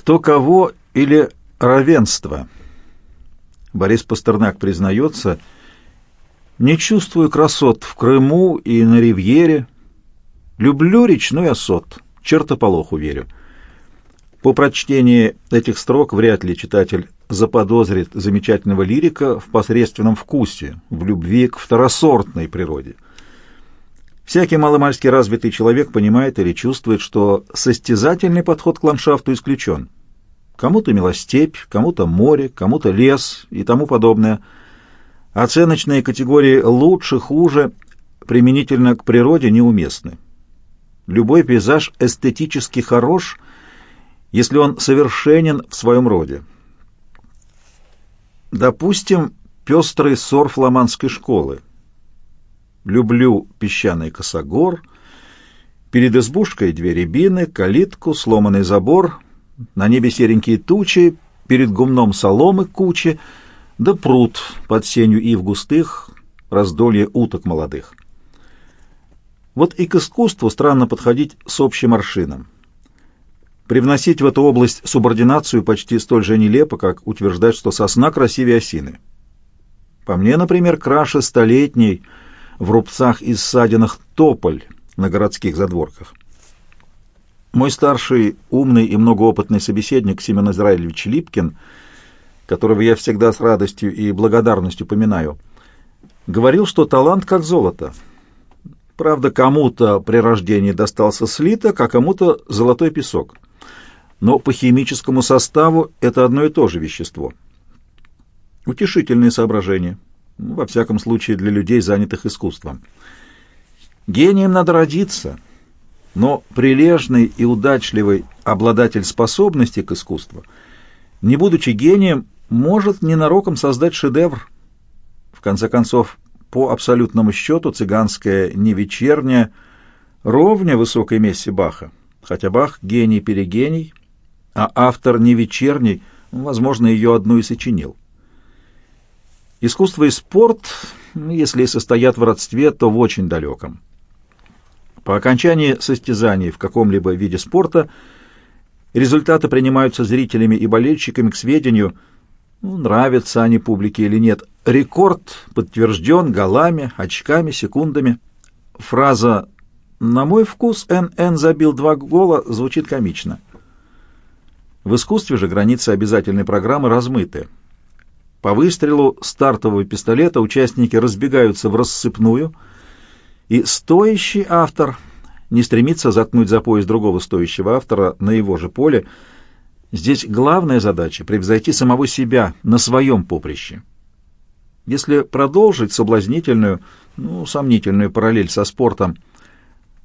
Кто кого или равенство? Борис Пастернак признается, не чувствую красот в Крыму и на Ривьере. Люблю речной осот, чертополоху верю. По прочтении этих строк вряд ли читатель заподозрит замечательного лирика в посредственном вкусе, в любви к второсортной природе. Всякий маломальски развитый человек понимает или чувствует, что состязательный подход к ландшафту исключен. Кому-то милостепь, кому-то море, кому-то лес и тому подобное. Оценочные категории «лучше», «хуже» применительно к природе неуместны. Любой пейзаж эстетически хорош, если он совершенен в своем роде. Допустим, пестрый сор фламандской школы. Люблю песчаный косогор, перед избушкой две рябины, калитку, сломанный забор, на небе серенькие тучи, перед гумном соломы кучи, да пруд под сенью ив густых, раздолье уток молодых. Вот и к искусству странно подходить с общим аршином. Привносить в эту область субординацию почти столь же нелепо, как утверждать, что сосна красивее осины. По мне, например, краше столетней в рубцах и ссадинах тополь на городских задворках. Мой старший, умный и многоопытный собеседник Семен Израилевич Липкин, которого я всегда с радостью и благодарностью поминаю, говорил, что талант как золото. Правда, кому-то при рождении достался слиток, а кому-то золотой песок но по химическому составу это одно и то же вещество. Утешительные соображения, во всяком случае для людей, занятых искусством. Гением надо родиться, но прилежный и удачливый обладатель способности к искусству, не будучи гением, может ненароком создать шедевр. В конце концов, по абсолютному счету, цыганская невечерняя ровня высокой мессе Баха, хотя Бах гений-перегений, а автор не вечерний, возможно, ее одну и сочинил. Искусство и спорт, если и состоят в родстве, то в очень далеком. По окончании состязаний в каком-либо виде спорта результаты принимаются зрителями и болельщиками к сведению, ну, нравятся они публике или нет. Рекорд подтвержден голами, очками, секундами. Фраза «На мой вкус НН забил два гола» звучит комично – в искусстве же границы обязательной программы размыты. По выстрелу стартового пистолета участники разбегаются в рассыпную, и стоящий автор не стремится заткнуть за пояс другого стоящего автора на его же поле. Здесь главная задача — превзойти самого себя на своем поприще. Если продолжить соблазнительную, ну, сомнительную параллель со спортом —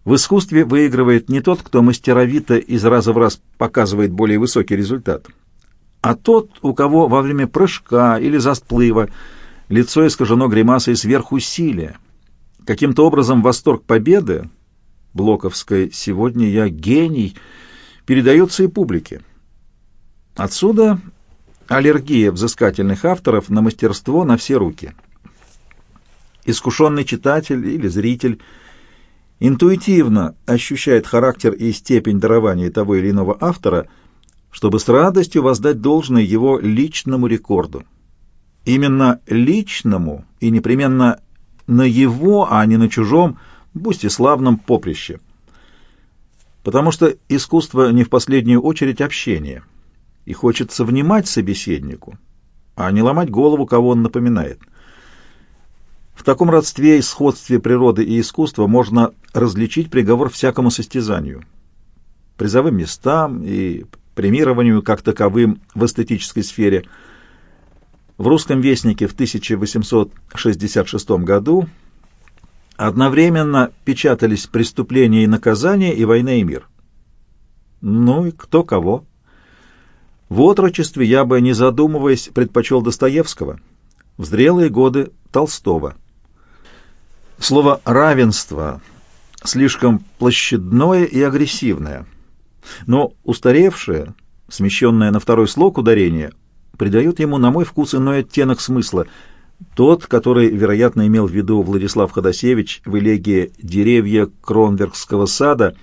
в искусстве выигрывает не тот, кто мастеровито из раза в раз показывает более высокий результат, а тот, у кого во время прыжка или засплыва лицо искажено гримасой сверхусилия. Каким-то образом восторг победы, Блоковской «Сегодня я гений» передается и публике. Отсюда аллергия взыскательных авторов на мастерство на все руки. Искушенный читатель или зритель – интуитивно ощущает характер и степень дарования того или иного автора, чтобы с радостью воздать должное его личному рекорду. Именно личному и непременно на его, а не на чужом, пусть и славном поприще. Потому что искусство не в последнюю очередь общение, и хочется внимать собеседнику, а не ломать голову, кого он напоминает – в таком родстве и сходстве природы и искусства можно различить приговор всякому состязанию. Призовым местам и премированию как таковым в эстетической сфере. В «Русском вестнике» в 1866 году одновременно печатались «Преступления и наказания» и «Война и мир». Ну и кто кого. В отрочестве я бы, не задумываясь, предпочел Достоевского, в зрелые годы Толстого – Слово «равенство» слишком площадное и агрессивное, но устаревшее, смещенное на второй слог ударение, придает ему, на мой вкус, иной оттенок смысла, тот, который, вероятно, имел в виду Владислав Ходосевич в элегии «Деревья Кронверкского сада»,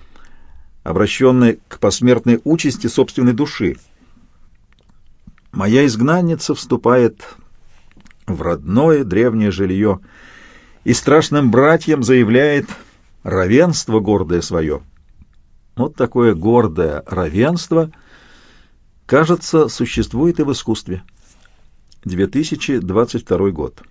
обращенной к посмертной участи собственной души – Моя изгнанница вступает в родное древнее жилье и страшным братьям заявляет равенство гордое свое. Вот такое гордое равенство, кажется, существует и в искусстве. 2022 год.